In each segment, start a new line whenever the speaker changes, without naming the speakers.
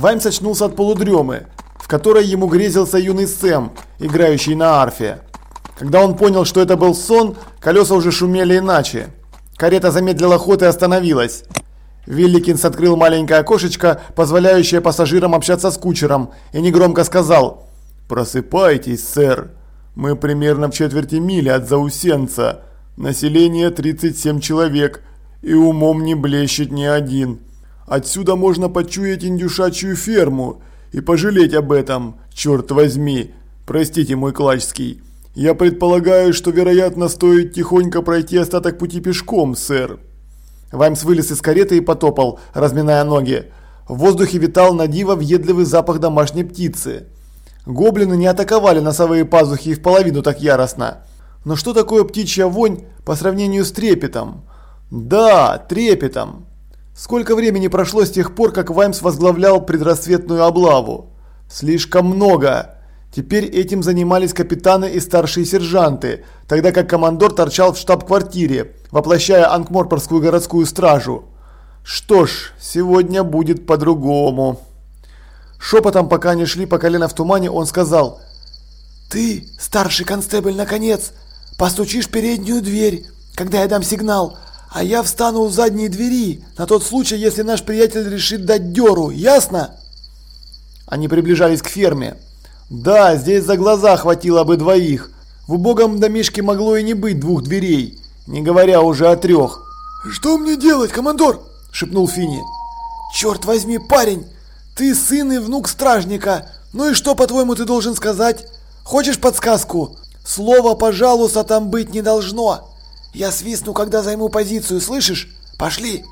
Ваймс очнулся от полудремы, в которой ему грезился юный Сэм, играющий на арфе. Когда он понял, что это был сон, колеса уже шумели иначе. Карета замедлила ход и остановилась. Вилликинс открыл маленькое окошечко, позволяющее пассажирам общаться с кучером, и негромко сказал «Просыпайтесь, сэр. Мы примерно в четверти мили от Заусенца. Население 37 человек, и умом не блещет ни один. Отсюда можно почуять индюшачью ферму и пожалеть об этом, черт возьми. Простите, мой клачский. Я предполагаю, что вероятно стоит тихонько пройти остаток пути пешком, сэр». Ваймс вылез из кареты и потопал, разминая ноги. В воздухе витал на диво въедливый запах домашней птицы. Гоблины не атаковали носовые пазухи и в половину так яростно. Но что такое птичья вонь по сравнению с трепетом? Да, трепетом. Сколько времени прошло с тех пор, как Ваймс возглавлял предрассветную облаву? Слишком много. Теперь этим занимались капитаны и старшие сержанты, тогда как командор торчал в штаб-квартире, воплощая Анкморпорскую городскую стражу. Что ж, сегодня будет по-другому. Шепотом, пока они шли по колено в тумане, он сказал «Ты, старший констебль, наконец, постучишь переднюю дверь, когда я дам сигнал, а я встану у задней двери, на тот случай, если наш приятель решит дать дёру, ясно?» Они приближались к ферме. Да, здесь за глаза хватило бы двоих. В убогом домишке могло и не быть двух дверей, не говоря уже о трех.
«Что мне делать, командор?» – шепнул Фини.
«Черт возьми, парень! Ты сын и внук стражника. Ну и что, по-твоему, ты должен сказать? Хочешь подсказку? Слово «пожалуйста» там быть не должно. Я свистну, когда займу позицию, слышишь? Пошли!»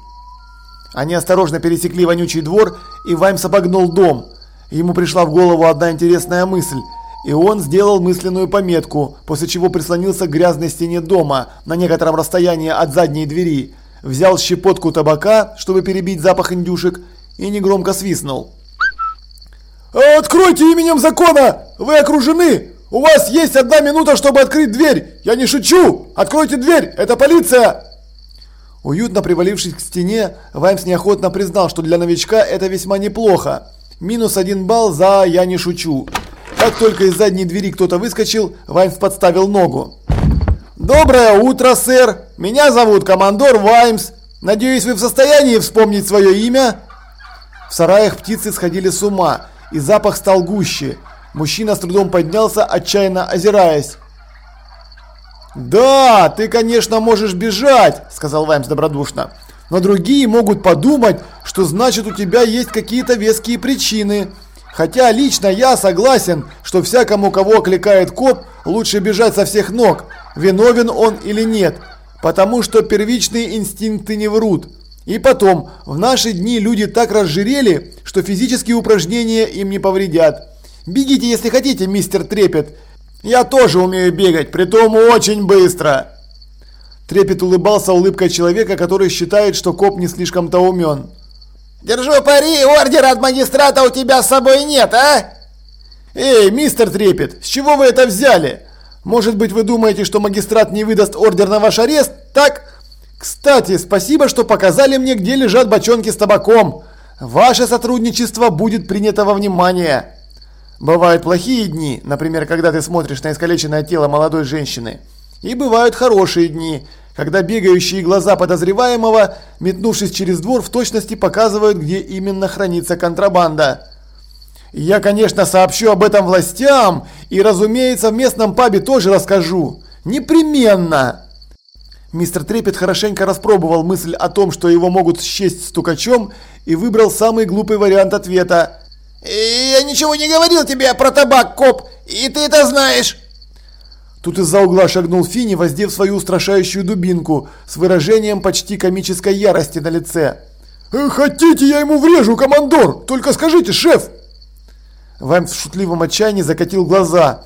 Они осторожно пересекли вонючий двор, и Ваймс обогнул дом – Ему пришла в голову одна интересная мысль, и он сделал мысленную пометку, после чего прислонился к грязной стене дома на некотором расстоянии от задней двери, взял щепотку табака, чтобы перебить запах индюшек, и негромко свистнул.
«Откройте именем закона! Вы окружены! У вас есть одна минута, чтобы открыть дверь! Я не шучу! Откройте дверь! Это полиция!»
Уютно привалившись к стене, Ваймс неохотно признал, что для новичка это весьма неплохо. Минус один балл за «я не шучу». Как только из задней двери кто-то выскочил, Ваймс подставил ногу. «Доброе утро, сэр! Меня зовут командор Ваймс. Надеюсь, вы в состоянии вспомнить свое имя?» В сараях птицы сходили с ума, и запах стал гуще. Мужчина с трудом поднялся, отчаянно озираясь. «Да, ты, конечно, можешь бежать», – сказал Ваймс добродушно но другие могут подумать, что значит у тебя есть какие-то веские причины. Хотя лично я согласен, что всякому, кого окликает коп, лучше бежать со всех ног, виновен он или нет, потому что первичные инстинкты не врут. И потом, в наши дни люди так разжирели, что физические упражнения им не повредят. Бегите, если хотите, мистер Трепет. Я тоже умею бегать, притом очень быстро. Трепет улыбался улыбкой человека, который считает, что коп не слишком-то умен.
«Держу пари, ордера от магистрата у тебя с собой нет, а?»
«Эй, мистер Трепет, с чего вы это взяли? Может быть, вы думаете, что магистрат не выдаст ордер на ваш арест, так? Кстати, спасибо, что показали мне, где лежат бочонки с табаком. Ваше сотрудничество будет принято во внимание». Бывают плохие дни, например, когда ты смотришь на искалеченное тело молодой женщины. И бывают хорошие дни, когда бегающие глаза подозреваемого, метнувшись через двор, в точности показывают, где именно хранится контрабанда. Я, конечно, сообщу об этом властям и, разумеется, в местном пабе тоже расскажу. Непременно! Мистер Трепет хорошенько распробовал мысль о том, что его могут счесть стукачом, и выбрал самый глупый вариант ответа.
«Я ничего не говорил тебе про табак, коп, и ты это знаешь!»
Тут из-за угла шагнул Фини, воздев свою устрашающую дубинку с выражением почти комической ярости на лице.
«Э, «Хотите, я ему врежу, командор! Только скажите, шеф!»
Ваймс в шутливом отчаянии закатил глаза.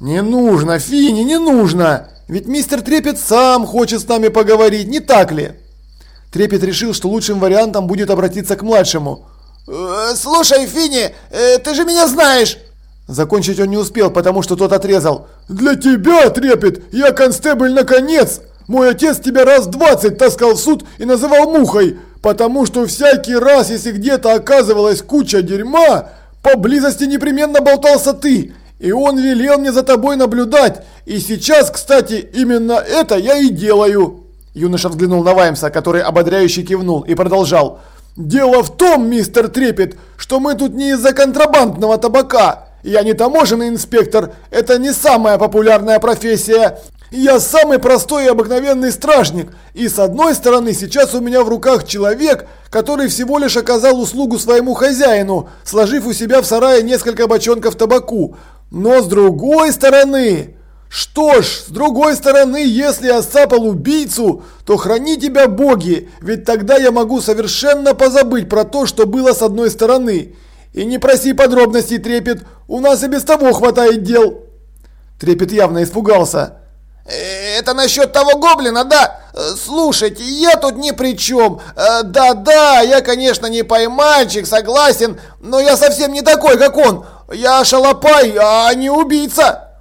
«Не нужно, Фини, не нужно! Ведь мистер Трепет сам хочет с нами поговорить, не так ли?» Трепет решил, что лучшим вариантом будет обратиться к младшему.
«Э, «Слушай, Фини, э, ты же меня знаешь!»
Закончить он не успел, потому что тот отрезал.
«Для тебя, Трепет, я констебль наконец! Мой отец тебя раз двадцать таскал в суд и называл мухой, потому что всякий раз, если где-то оказывалась куча дерьма, поблизости непременно болтался ты, и он велел мне за тобой наблюдать, и сейчас, кстати, именно это я и делаю».
Юноша взглянул на Ваймса, который ободряюще кивнул и продолжал.
«Дело в том, мистер Трепет, что мы тут не из-за контрабандного табака. Я не таможенный инспектор, это не самая популярная профессия. Я самый простой и обыкновенный стражник, и с одной стороны сейчас у меня в руках человек, который всего лишь оказал услугу своему хозяину, сложив у себя в сарае несколько бочонков табаку. Но с другой стороны... Что ж, с другой стороны, если я сцапал убийцу, то храни тебя боги, ведь тогда я могу совершенно позабыть про то, что было с одной стороны. И не проси подробностей, Трепет, у нас и без того хватает дел.
Трепет явно испугался.
Э, это насчет того гоблина, да? Э, слушайте, я тут ни при чем. Э, да-да, я, конечно, не поймальчик, согласен, но я совсем не такой, как он. Я шалопай, а не убийца.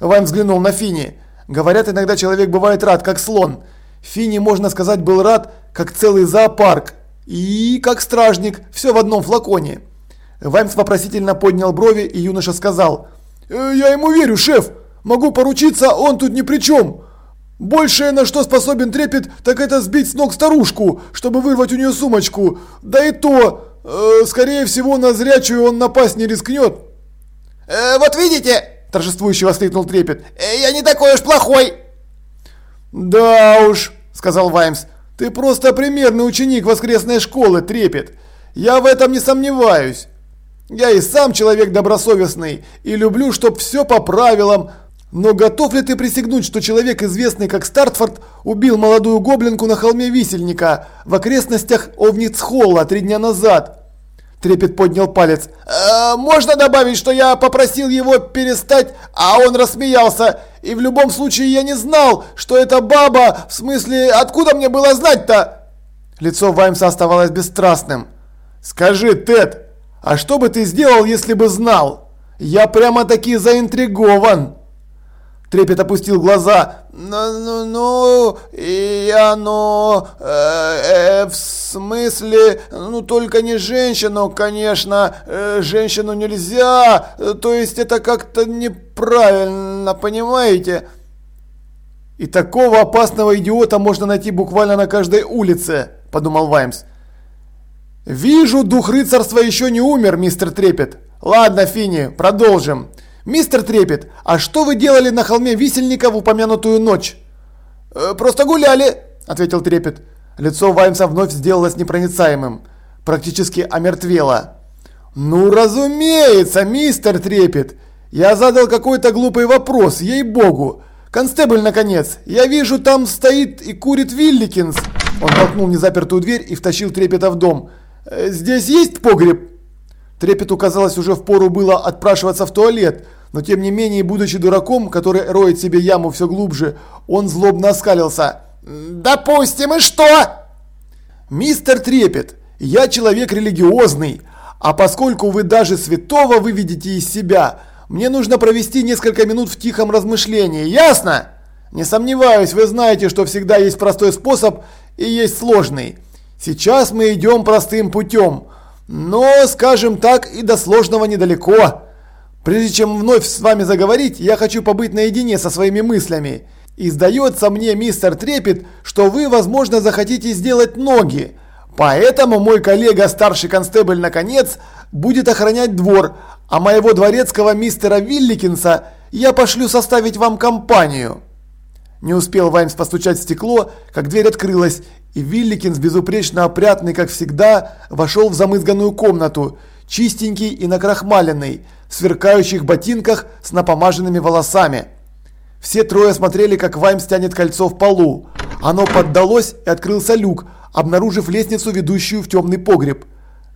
Вайн взглянул на Фини. Говорят, иногда человек бывает рад, как слон. Фини, можно сказать, был рад, как целый зоопарк. И как стражник, все в одном флаконе. Ваймс вопросительно поднял брови, и юноша сказал.
«Я ему верю, шеф. Могу поручиться, он тут ни при чем. Большее, на что способен трепет, так это сбить с ног старушку, чтобы вырвать у нее сумочку. Да и то, э, скорее всего, на зрячую он напасть не рискнет.
Э, вот видите, торжествующе воскликнул трепет, э, я не такой уж плохой.
Да уж, сказал Ваймс, ты просто примерный ученик воскресной школы, трепет. Я в этом не сомневаюсь. Я и сам человек добросовестный и люблю, чтоб все по правилам, но готов ли ты присягнуть, что человек, известный как Стартфорд, убил молодую гоблинку на холме Висельника в окрестностях Овницхолла три дня назад? Трепет поднял палец.
«Э, «Можно добавить, что я попросил его перестать, а он рассмеялся. И в любом случае я не знал, что это баба, в смысле, откуда мне было знать-то?»
Лицо Ваймса оставалось бесстрастным. «Скажи, Тед, а что бы ты сделал, если бы знал? Я прямо-таки заинтригован!» Трепет опустил глаза.
«Ну, ну, ну, я, ну, э, э, в смысле, ну, только не женщину, конечно, э, женщину нельзя, то есть это как-то неправильно, понимаете?»
«И такого опасного идиота можно найти буквально на каждой улице», – подумал Ваймс. «Вижу, дух рыцарства еще не умер, мистер Трепет. Ладно, Финни, продолжим. «Мистер Трепет, а что вы делали на холме Висельника в упомянутую ночь?»
«Э, «Просто гуляли», – ответил Трепет.
Лицо Ваймса вновь сделалось непроницаемым, практически омертвело. «Ну, разумеется, мистер Трепет! Я задал какой-то глупый вопрос, ей-богу! Констебль, наконец, я вижу, там стоит и курит Вилликинс!» Он толкнул незапертую дверь и втащил Трепета в дом. «Э, «Здесь есть погреб?» Трепету казалось уже впору было отпрашиваться в туалет, но тем не менее, будучи дураком, который роет себе яму все глубже, он злобно оскалился.
«Допустим, и что?»
«Мистер Трепет, я человек религиозный, а поскольку вы даже святого выведете из себя, мне нужно провести несколько минут в тихом размышлении, ясно? Не сомневаюсь, вы знаете, что всегда есть простой способ и есть сложный. Сейчас мы идем простым путем, но, скажем так, и до сложного недалеко». Прежде чем вновь с вами заговорить, я хочу побыть наедине со своими мыслями. И сдается мне, мистер Трепет, что вы, возможно, захотите сделать ноги. Поэтому мой коллега, старший констебль, наконец, будет охранять двор, а моего дворецкого мистера Вилликинса я пошлю составить вам компанию. Не успел Ваймс постучать в стекло, как дверь открылась, и Вилликинс, безупречно опрятный, как всегда, вошел в замызганную комнату, чистенький и накрахмаленный, в сверкающих ботинках с напомаженными волосами. Все трое смотрели, как Ваймс тянет кольцо в полу. Оно поддалось и открылся люк, обнаружив лестницу, ведущую в темный погреб.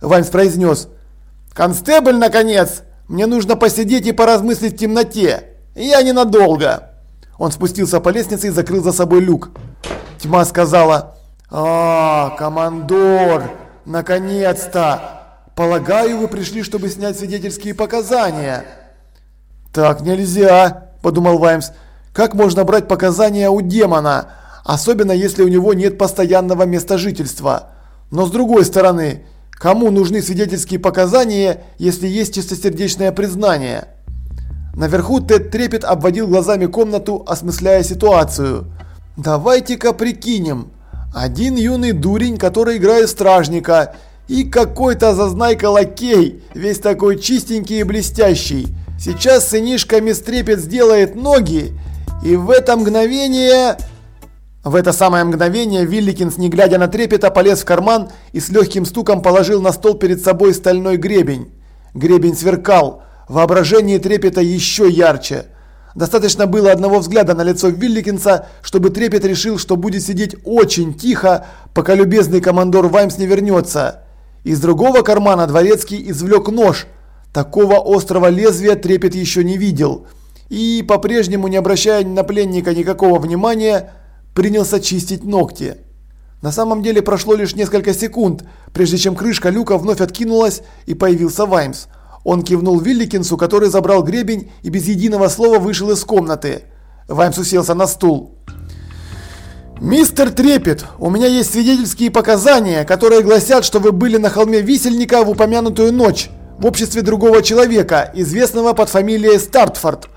Ваймс произнес. «Констебль, наконец! Мне нужно посидеть и поразмыслить в темноте. Я ненадолго!» Он спустился по лестнице и закрыл за собой люк. Тьма сказала. «А, командор! Наконец-то! Полагаю, вы пришли, чтобы снять свидетельские показания. Так нельзя, подумал Ваймс. Как можно брать показания у демона, особенно если у него нет постоянного места жительства? Но с другой стороны, кому нужны свидетельские показания, если есть чистосердечное признание? Наверху Тед Трепет обводил глазами комнату, осмысляя ситуацию. «Давайте-ка прикинем. Один юный дурень, который играет стражника, и какой-то зазнайка-лакей, весь такой чистенький и блестящий. Сейчас сынишка Мистрепет сделает ноги, и в это мгновение... В это самое мгновение Вилликинс, не глядя на трепета, полез в карман и с легким стуком положил на стол перед собой стальной гребень. Гребень сверкал, воображение трепета еще ярче. Достаточно было одного взгляда на лицо Вилликинса, чтобы трепет решил, что будет сидеть очень тихо, пока любезный командор Ваймс не вернется. Из другого кармана дворецкий извлек нож. Такого острого лезвия трепет еще не видел и, по-прежнему не обращая на пленника никакого внимания, принялся чистить ногти. На самом деле прошло лишь несколько секунд, прежде чем крышка люка вновь откинулась и появился Ваймс. Он кивнул Вилликинсу, который забрал гребень и без единого слова вышел из комнаты. Ваймс уселся на стул. «Мистер Трепет, у меня есть свидетельские показания, которые гласят, что вы были на холме Висельника в упомянутую ночь в обществе другого человека, известного под фамилией Стартфорд.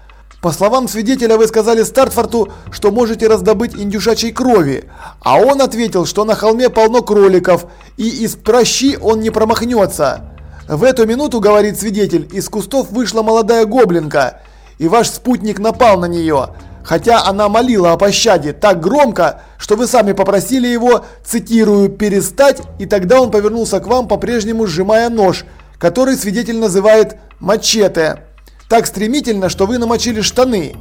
По словам свидетеля, вы сказали Стартфорту, что можете раздобыть индюшачьей крови, а он ответил, что на холме полно кроликов, и из прощи он не промахнется. В эту минуту, говорит свидетель, из кустов вышла молодая гоблинка, и ваш спутник напал на нее, хотя она молила о пощаде так громко, что вы сами попросили его, цитирую, перестать, и тогда он повернулся к вам, по-прежнему сжимая нож, который свидетель называет «мачете». Так стремительно, что вы намочили штаны.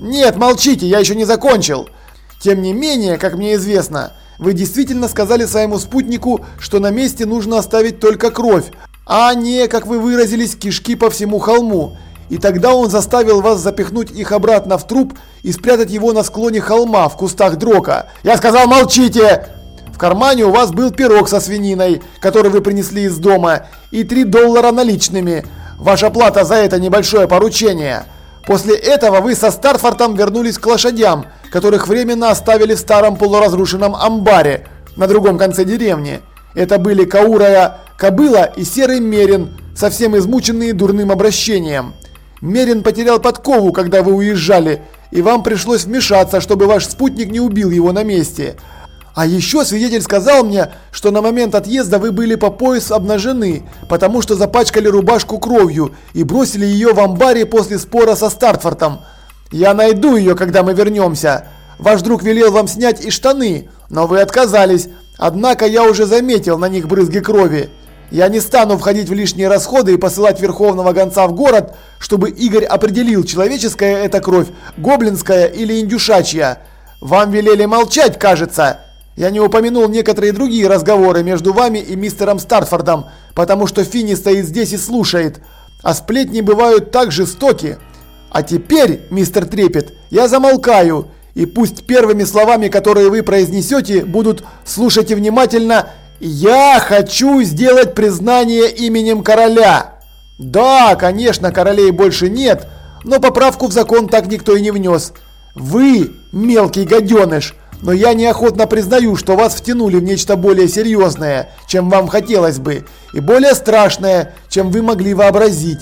Нет, молчите, я еще не закончил. Тем не менее, как мне известно, вы действительно сказали своему спутнику, что на месте нужно оставить только кровь, а не, как вы выразились, кишки по всему холму. И тогда он заставил вас запихнуть их обратно в труп и спрятать его на склоне холма в кустах дрока. Я сказал, молчите! В кармане у вас был пирог со свининой, который вы принесли из дома, и 3 доллара наличными. Ваша плата за это небольшое поручение. После этого вы со Старфортом вернулись к лошадям, которых временно оставили в старом полуразрушенном амбаре на другом конце деревни. Это были Каурая Кобыла и Серый Мерин, совсем измученные дурным обращением. Мерин потерял подкову, когда вы уезжали, и вам пришлось вмешаться, чтобы ваш спутник не убил его на месте. А еще свидетель сказал мне, что на момент отъезда вы были по пояс обнажены, потому что запачкали рубашку кровью и бросили ее в амбаре после спора со Стартфортом. Я найду ее, когда мы вернемся. Ваш друг велел вам снять и штаны, но вы отказались. Однако я уже заметил на них брызги крови. Я не стану входить в лишние расходы и посылать верховного гонца в город, чтобы Игорь определил, человеческая это кровь, гоблинская или индюшачья. Вам велели молчать, кажется. Я не упомянул некоторые другие разговоры между вами и мистером Стартфордом, потому что Финни стоит здесь и слушает. А сплетни бывают так жестоки. А теперь, мистер Трепет, я замолкаю. И пусть первыми словами, которые вы произнесете, будут «слушайте внимательно» «Я хочу сделать признание именем короля». Да, конечно, королей больше нет, но поправку в закон так никто и не внес. Вы, мелкий гаденыш, но я неохотно признаю, что вас втянули в нечто более серьезное, чем вам хотелось бы, и более страшное, чем вы могли вообразить.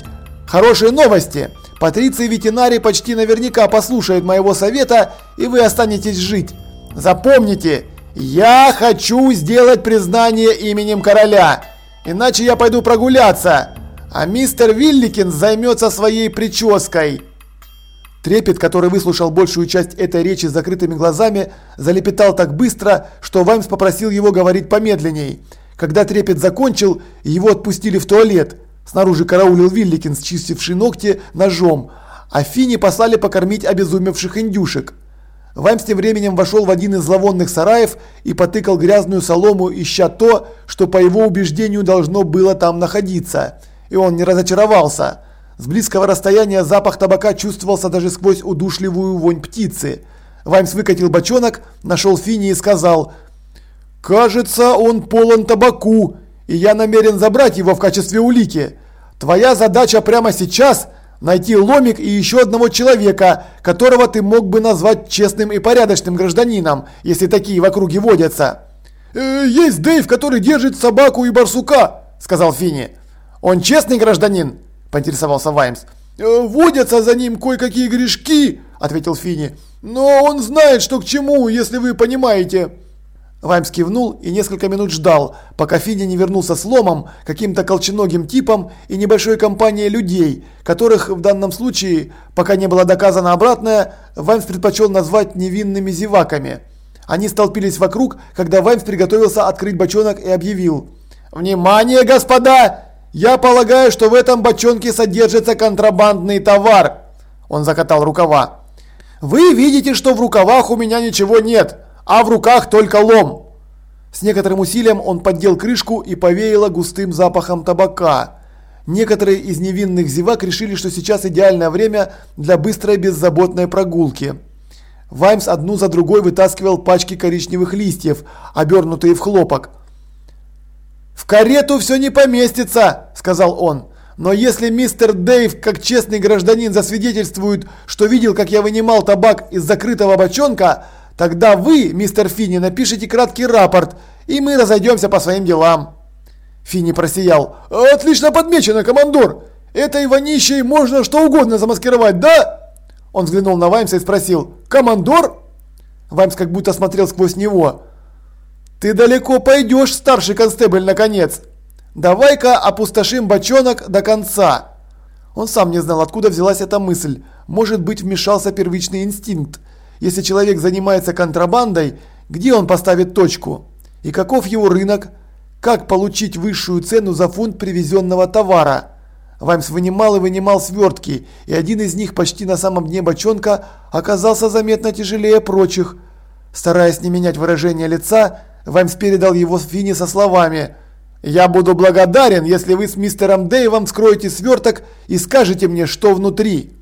Хорошие новости. Патриций Ветинари почти наверняка послушает моего совета, и вы останетесь жить. Запомните, я хочу сделать признание именем короля, иначе я пойду прогуляться, а мистер Вилликин займется своей прической. Трепет, который выслушал большую часть этой речи с закрытыми глазами, залепетал так быстро, что Ваймс попросил его говорить помедленней. Когда Трепет закончил, его отпустили в туалет. Снаружи караулил Вилликин, счистивший ногти ножом, а Фини послали покормить обезумевших индюшек. Ваймс тем временем вошел в один из зловонных сараев и потыкал грязную солому, ища то, что по его убеждению должно было там находиться. И он не разочаровался. С близкого расстояния запах табака чувствовался даже сквозь удушливую вонь птицы. Ваймс выкатил бочонок, нашел Фини и сказал «Кажется, он полон табаку, и я намерен забрать его в качестве улики. Твоя задача прямо сейчас – найти ломик и еще одного человека, которого ты мог бы назвать честным и порядочным гражданином, если такие в округе водятся».
Э, есть Дэйв, который держит собаку и барсука, сказал Финни.
Он честный гражданин? Поинтересовался Ваймс.
Э, водятся за ним кое-какие грешки, ответил Финни. Но он знает, что к чему, если вы понимаете.
Ваймс кивнул и несколько минут ждал, пока Финни не вернулся с ломом, каким-то колченогим типом и небольшой компанией людей, которых в данном случае, пока не было доказано обратное, Ваймс предпочел назвать невинными зеваками. Они столпились вокруг, когда Ваймс приготовился открыть бочонок и объявил. «Внимание, господа! Я полагаю, что в этом бочонке содержится контрабандный товар!» Он закатал рукава. «Вы видите, что в рукавах у меня ничего нет!» а в руках только лом. С некоторым усилием он поддел крышку и повеяло густым запахом табака. Некоторые из невинных зевак решили, что сейчас идеальное время для быстрой беззаботной прогулки. Ваймс одну за другой вытаскивал пачки коричневых листьев, обернутые в хлопок. «В карету все не поместится», – сказал он. «Но если мистер Дэйв, как честный гражданин, засвидетельствует, что видел, как я вынимал табак из закрытого бочонка, Тогда вы, мистер Финни, напишите краткий рапорт, и мы разойдемся по своим делам. Финни просиял. Отлично подмечено, командор. Этой вонищей можно что угодно замаскировать, да? Он взглянул на Ваймса и спросил. Командор? Ваймс как будто смотрел сквозь него. Ты далеко пойдешь, старший констебль, наконец. Давай-ка опустошим бочонок до конца. Он сам не знал, откуда взялась эта мысль. Может быть, вмешался первичный инстинкт. Если человек занимается контрабандой, где он поставит точку? И каков его рынок? Как получить высшую цену за фунт привезенного товара? Ваймс вынимал и вынимал свертки, и один из них почти на самом дне бочонка оказался заметно тяжелее прочих. Стараясь не менять выражение лица, Ваймс передал его Финни со словами «Я буду благодарен, если вы с мистером Дэйвом вскроете сверток и скажете мне, что внутри».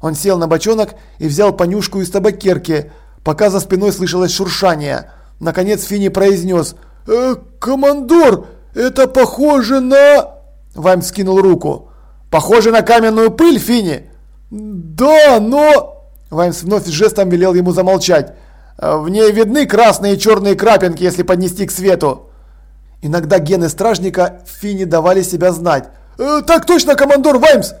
Он сел на бочонок и взял понюшку из табакерки, пока за спиной слышалось шуршание. Наконец Финни произнес «Э, «Командор, это похоже на...» Вайм скинул руку. «Похоже на каменную пыль, Финни?» «Да, но...» Ваймс вновь жестом велел ему замолчать. «Э, «В ней видны красные и черные крапинки, если поднести к свету». Иногда гены стражника Финни давали себя знать. «Э, «Так точно, командор Ваймс!»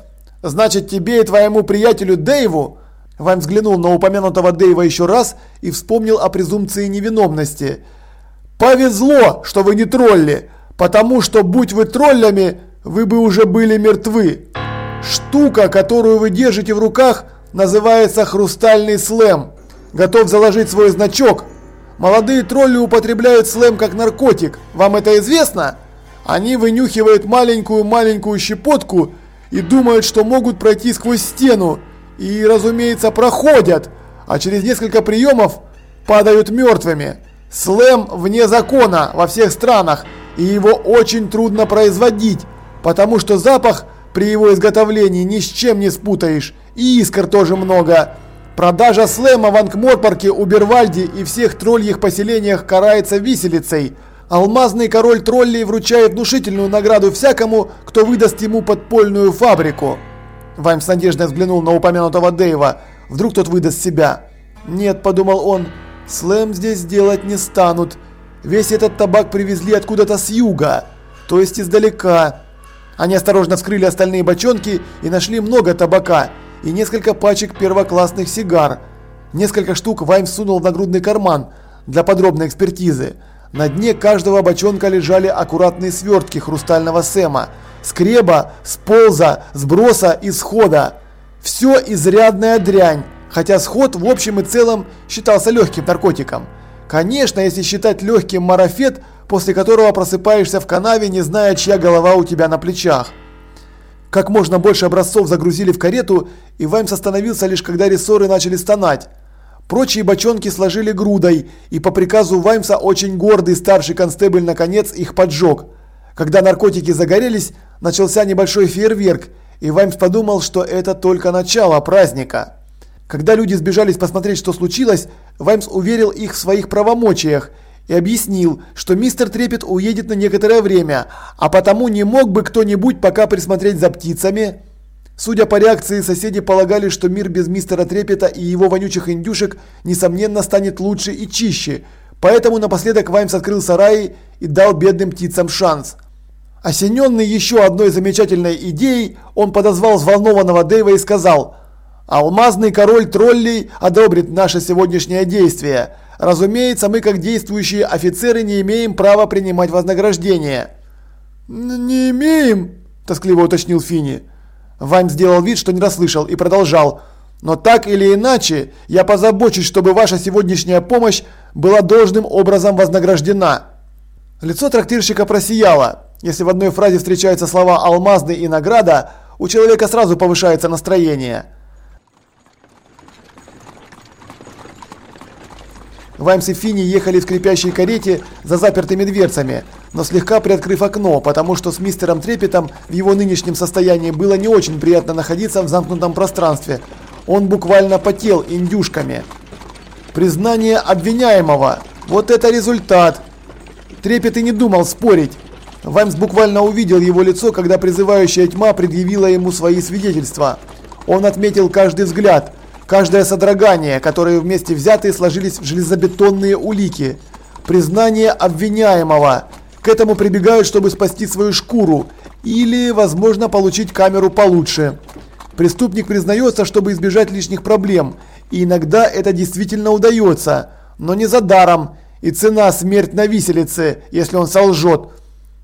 Значит, тебе и твоему приятелю Дэйву Вайм взглянул на упомянутого Дэйва еще раз и вспомнил о презумпции невиновности. «Повезло, что вы не тролли, потому что, будь вы троллями, вы бы уже были мертвы. Штука, которую вы держите в руках, называется хрустальный слэм. Готов заложить свой значок. Молодые тролли употребляют слэм как наркотик. Вам это известно? Они вынюхивают маленькую-маленькую щепотку и думают, что могут пройти сквозь стену. И, разумеется, проходят, а через несколько приемов падают мертвыми. Слэм вне закона во всех странах, и его очень трудно производить, потому что запах при его изготовлении ни с чем не спутаешь, и искр тоже много. Продажа слэма в Анкморпорке, Убервальде и всех тролльих поселениях карается виселицей – Алмазный король троллей вручает внушительную награду всякому, кто выдаст ему подпольную фабрику. Вайм с надеждой взглянул на упомянутого Дэйва. Вдруг тот выдаст себя. Нет, подумал он, слэм здесь делать не станут. Весь этот табак привезли откуда-то с юга, то есть издалека. Они осторожно вскрыли остальные бочонки и нашли много табака и несколько пачек первоклассных сигар. Несколько штук Вайм сунул в нагрудный карман для подробной экспертизы. На дне каждого бочонка лежали аккуратные свертки хрустального Сэма. Скреба, сполза, сброса и схода. Все изрядная дрянь, хотя сход в общем и целом считался легким наркотиком. Конечно, если считать легким марафет, после которого просыпаешься в канаве, не зная, чья голова у тебя на плечах. Как можно больше образцов загрузили в карету, и Ваймс остановился лишь когда рессоры начали стонать. Прочие бочонки сложили грудой, и по приказу Ваймса очень гордый старший констебль наконец их поджег. Когда наркотики загорелись, начался небольшой фейерверк, и Ваймс подумал, что это только начало праздника. Когда люди сбежались посмотреть, что случилось, Ваймс уверил их в своих правомочиях и объяснил, что мистер Трепет уедет на некоторое время, а потому не мог бы кто-нибудь пока присмотреть за птицами. Судя по реакции, соседи полагали, что мир без мистера Трепета и его вонючих индюшек, несомненно, станет лучше и чище, Поэтому напоследок Ваймс открыл сарай и дал бедным птицам шанс. Осененный еще одной замечательной идеей, он подозвал взволнованного Дэйва и сказал «Алмазный король троллей одобрит наше сегодняшнее действие. Разумеется, мы как действующие офицеры не имеем права принимать вознаграждение».
«Не имеем?» – тоскливо уточнил Фини.
Вайн сделал вид, что не расслышал и продолжал. «Но так или иначе, я позабочусь, чтобы ваша сегодняшняя помощь была должным образом вознаграждена». Лицо трактирщика просияло. Если в одной фразе встречаются слова «алмазный» и «награда», у человека сразу повышается настроение. Ваймс и Финни ехали в скрипящей карете за запертыми дверцами, но слегка приоткрыв окно, потому что с мистером Трепетом в его нынешнем состоянии было не очень приятно находиться в замкнутом пространстве. Он буквально потел индюшками. Признание обвиняемого. Вот это результат. Трепет и не думал спорить. Ваймс буквально увидел его лицо, когда призывающая тьма предъявила ему свои свидетельства. Он отметил каждый взгляд, каждое содрогание, которые вместе взятые сложились в железобетонные улики. Признание обвиняемого. К этому прибегают, чтобы спасти свою шкуру или, возможно, получить камеру получше. Преступник признается, чтобы избежать лишних проблем, и иногда это действительно удается, но не за даром, и цена смерть на виселице, если он солжет.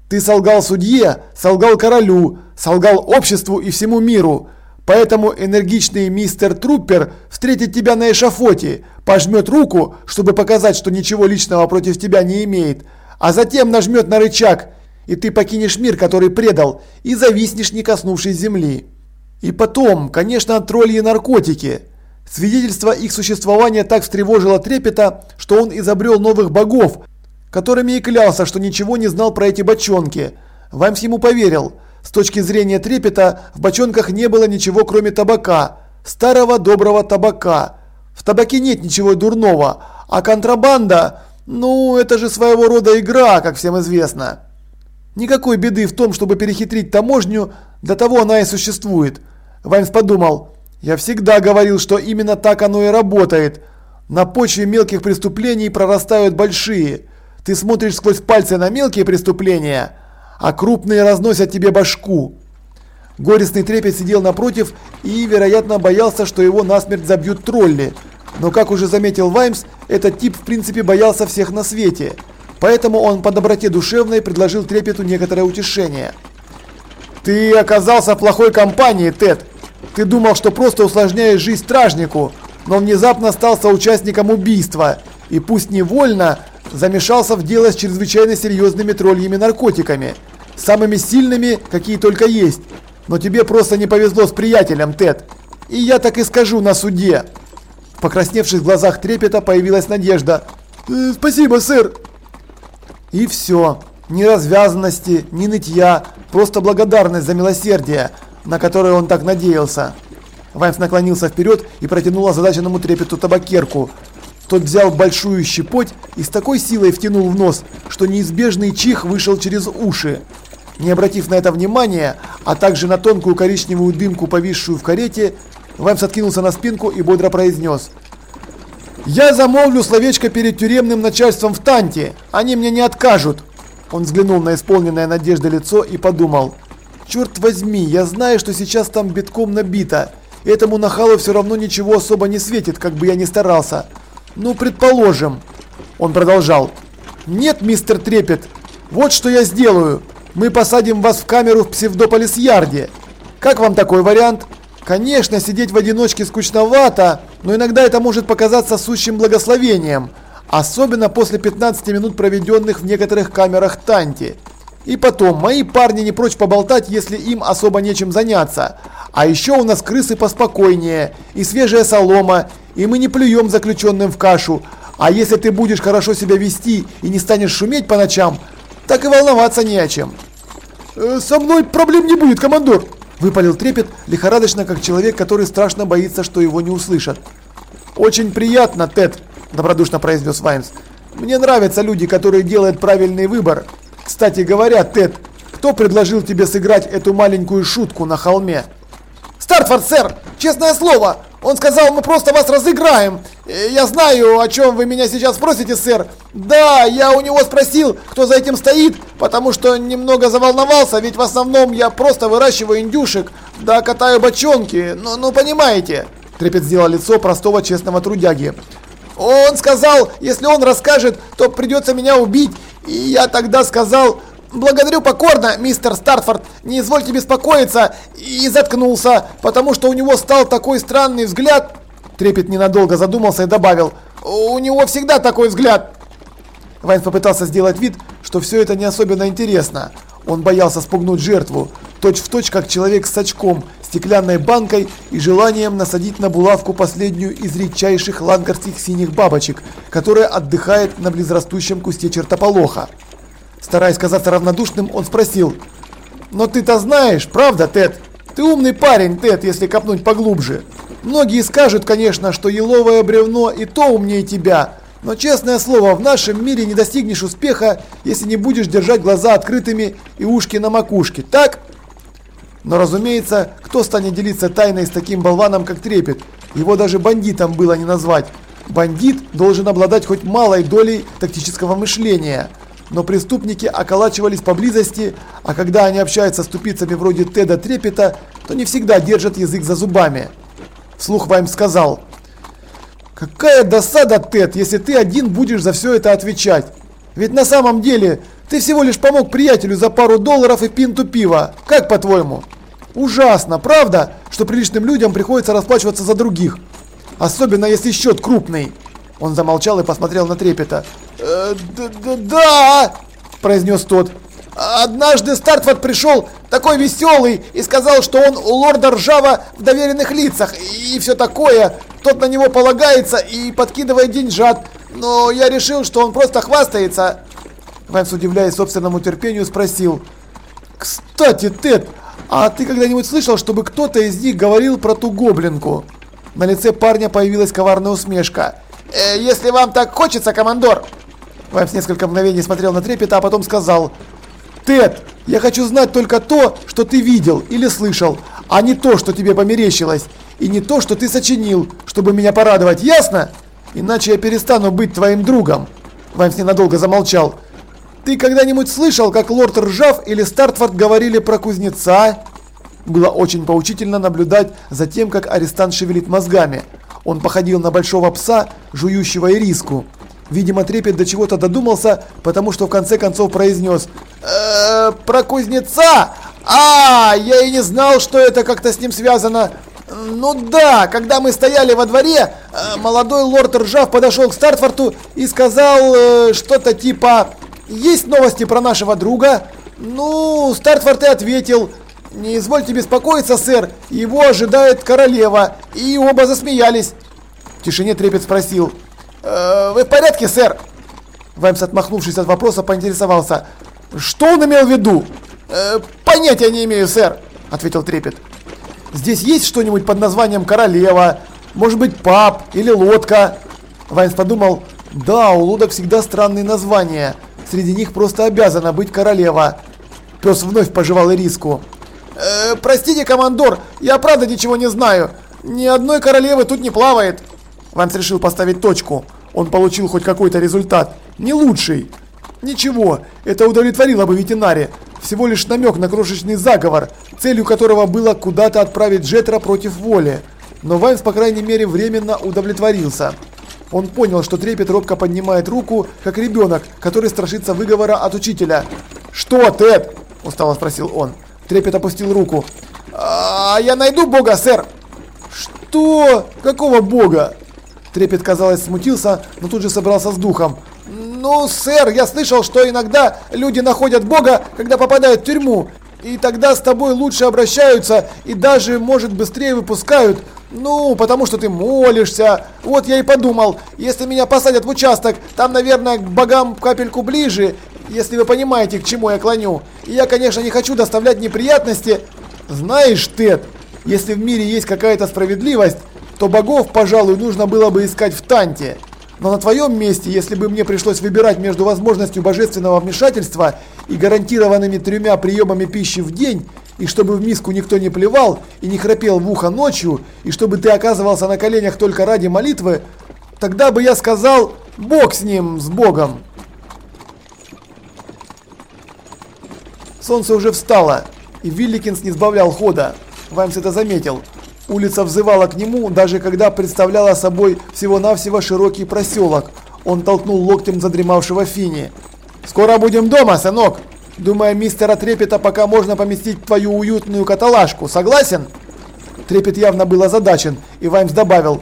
Ты солгал судье, солгал королю, солгал обществу и всему миру. Поэтому энергичный мистер Труппер встретит тебя на эшафоте, пожмет руку, чтобы показать, что ничего личного против тебя не имеет, а затем нажмет на рычаг, и ты покинешь мир, который предал, и зависнешь, не коснувшись земли. И потом, конечно, тролли и наркотики. Свидетельство их существования так встревожило трепета, что он изобрел новых богов, которыми и клялся, что ничего не знал про эти бочонки. Ваймс ему поверил. С точки зрения трепета, в бочонках не было ничего кроме табака. Старого доброго табака. В табаке нет ничего дурного, а контрабанда, ну это же своего рода игра, как всем известно. Никакой беды в том, чтобы перехитрить таможню, для того она и существует. Ваймс подумал, я всегда говорил, что именно так оно и работает. На почве мелких преступлений прорастают большие. Ты смотришь сквозь пальцы на мелкие преступления, а крупные разносят тебе башку. Горестный трепет сидел напротив и, вероятно, боялся, что его насмерть забьют тролли. Но, как уже заметил Ваймс, этот тип в принципе боялся всех на свете. Поэтому он по доброте душевной предложил трепету некоторое утешение. «Ты оказался в плохой компании, Тед. Ты думал, что просто усложняешь жизнь стражнику, но внезапно стал соучастником убийства. И пусть невольно, замешался в дело с чрезвычайно серьезными тролльями наркотиками. Самыми сильными, какие только есть. Но тебе просто не повезло с приятелем, Тед. И я так и скажу на суде. В покрасневших глазах трепета появилась надежда. «Э, «Спасибо, сэр!» И все. Ни развязанности, ни нытья, просто благодарность за милосердие, на которое он так надеялся. Ваймс наклонился вперед и протянул озадаченному трепету табакерку, тот взял большую щепоть и с такой силой втянул в нос, что неизбежный чих вышел через уши. Не обратив на это внимания, а также на тонкую коричневую дымку, повисшую в карете, Ваймс откинулся на спинку и бодро произнес. «Я замолвлю словечко перед тюремным начальством в Танте, они мне не откажут!» Он взглянул на исполненное надежды лицо и подумал. «Черт возьми, я знаю, что сейчас там битком набито. Этому нахалу все равно ничего особо не светит, как бы я ни старался. Ну, предположим. Он продолжал. Нет, мистер Трепет, вот что я сделаю. Мы посадим вас в камеру в Псевдополис-Ярде. Как вам такой вариант? Конечно, сидеть в одиночке скучновато, но иногда это может показаться сущим благословением. Особенно после 15 минут, проведенных в некоторых камерах Танти. И потом, мои парни не прочь поболтать, если им особо нечем заняться. А еще у нас крысы поспокойнее, и свежая солома, и мы не плюем заключенным в кашу. А если ты будешь хорошо себя вести и не станешь шуметь по ночам, так и волноваться не о чем.
Э, «Со мной проблем не будет, командор!»
Выпалил трепет, лихорадочно, как человек, который страшно боится, что его не услышат. «Очень приятно, Тед!» – добродушно произнес Ваймс. «Мне нравятся люди, которые делают правильный выбор. Кстати говоря, Тед, кто предложил тебе сыграть эту маленькую шутку на холме?»
«Стартфорд, сэр! Честное слово! Он сказал, мы просто вас разыграем. Э, я знаю, о чем вы меня сейчас спросите, сэр. Да, я у него спросил, кто за этим стоит, потому что немного заволновался, ведь в основном я просто выращиваю индюшек, да катаю бочонки, ну, ну понимаете. Трепет сделал лицо простого честного трудяги. Он сказал, если он расскажет, то придется меня убить. И я тогда сказал, благодарю покорно, мистер Стартфорд, не извольте беспокоиться. И заткнулся, потому что у него стал такой странный взгляд. Трепет ненадолго задумался и добавил, у него всегда такой взгляд. Вайнс попытался сделать вид, что все это не особенно интересно. Он боялся спугнуть жертву, точь в точь как человек с очком, стеклянной банкой и желанием насадить на булавку последнюю из редчайших лангарских синих бабочек, которая отдыхает на близрастущем кусте чертополоха. Стараясь казаться равнодушным, он спросил, «Но ты-то знаешь, правда, Тед? Ты умный парень, Тед, если копнуть поглубже. Многие скажут, конечно, что еловое бревно и то умнее тебя, но честное слово, в нашем мире не достигнешь успеха, если не будешь держать глаза открытыми и ушки на макушке, так? Но разумеется, кто станет делиться тайной с таким болваном, как Трепет? Его даже бандитом было не назвать. Бандит должен обладать хоть малой долей тактического мышления. Но преступники околачивались поблизости, а когда они общаются с тупицами вроде Теда Трепета, то не всегда держат язык за зубами. Вслух Вайм сказал – Какая досада, Тед, если ты один будешь за все это отвечать. Ведь на самом деле ты всего лишь помог приятелю за пару долларов и пинту пива. Как по-твоему? Ужасно, правда, что приличным людям приходится расплачиваться за других. Особенно если счет крупный. Он замолчал и посмотрел на Трепета. «Э, да, да, произнес тот. Однажды Стартфорд пришел такой веселый и сказал, что он у лорда Ржава в доверенных лицах и все такое. Тот на него полагается и подкидывает деньжат. Но я решил, что он просто хвастается. Вэнс, удивляясь собственному терпению, спросил. Кстати, Тед, а ты когда-нибудь слышал, чтобы кто-то из них говорил про ту гоблинку? На лице парня появилась коварная усмешка. Э, если вам так хочется, командор. Ваймс несколько мгновений смотрел на трепета, а потом сказал. Тед, я хочу знать только то, что ты видел или слышал, а не то, что тебе померещилось. И не то, что ты сочинил, чтобы меня порадовать, ясно? Иначе я перестану быть твоим другом. Ваймс ненадолго замолчал. Ты когда-нибудь слышал, как лорд Ржав или Стартфорд говорили про кузнеца? Было очень поучительно наблюдать за тем, как арестант шевелит мозгами. Он походил на большого пса, жующего ириску. Видимо, трепет до чего-то додумался, потому что в конце концов произнес «Э, «Про кузнеца? А, я и не знал, что это как-то с ним связано. Ну да, когда мы стояли во дворе, э, молодой лорд Ржав подошел к Стартфорту и сказал э, что-то типа «Есть новости про нашего друга?» Ну, Стартфорд и ответил «Не извольте беспокоиться, сэр, его ожидает королева». И оба засмеялись. В тишине трепет спросил «Э, «Вы в порядке, сэр?» Ваймс, отмахнувшись от вопроса, поинтересовался «Что он имел в виду?» «Э, «Понятия не имею, сэр», — ответил трепет. Здесь есть что-нибудь под названием королева? Может быть пап или лодка? Вайнс подумал, да, у лодок всегда странные названия. Среди них просто обязана быть королева. Пес вновь пожевал ириску. Э, простите, командор, я правда ничего не знаю. Ни одной королевы тут не плавает. Ванс решил поставить точку. Он получил хоть какой-то результат. Не лучший. Ничего, это удовлетворило бы ветеринаре. Всего лишь намек на крошечный заговор, целью которого было куда-то отправить Джетра против воли. Но Вайнс, по крайней мере, временно удовлетворился. Он понял, что трепет робко поднимает руку, как ребенок, который страшится выговора от учителя. «Что, Тед?» – устало спросил он. Трепет опустил руку. «А я найду бога, сэр!» «Что? Какого бога?» Трепет, казалось, смутился, но тут же собрался с духом. «Ну, сэр, я слышал, что иногда люди находят Бога, когда попадают в тюрьму. И тогда с тобой лучше обращаются и даже, может, быстрее выпускают. Ну, потому что ты молишься. Вот я и подумал, если меня посадят в участок, там, наверное, к богам капельку ближе, если вы понимаете, к чему я клоню. И я, конечно, не хочу доставлять неприятности. Знаешь, Тед, если в мире есть какая-то справедливость, то богов, пожалуй, нужно было бы искать в Танте. Но на твоем месте, если бы мне пришлось выбирать между возможностью божественного вмешательства и гарантированными тремя приемами пищи в день, и чтобы в миску никто не плевал и не храпел в ухо ночью, и чтобы ты оказывался на коленях только ради молитвы, тогда бы я сказал «Бог с ним, с Богом». Солнце уже встало, и Вилликинс не сбавлял хода. Ваймс это заметил. Улица взывала к нему, даже когда представляла собой всего-навсего широкий проселок. Он толкнул локтем задремавшего Фини. «Скоро будем дома, сынок!» Думаю, мистера Трепета пока можно поместить в твою уютную каталажку. Согласен?» Трепет явно был озадачен, и Ваймс добавил.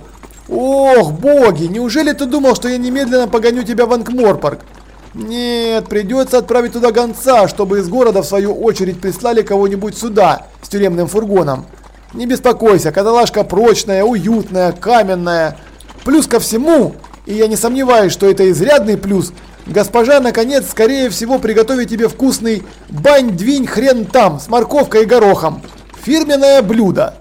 «Ох, боги, неужели ты думал, что я немедленно погоню тебя в Анкморпорг?» «Нет, придется отправить туда гонца, чтобы из города в свою очередь прислали кого-нибудь сюда, с тюремным фургоном. Не беспокойся, каталажка прочная, уютная, каменная. Плюс ко всему, и я не сомневаюсь, что это изрядный плюс, Госпожа, наконец, скорее всего, приготовит тебе вкусный бань-двинь хрен там с морковкой и горохом. Фирменное блюдо.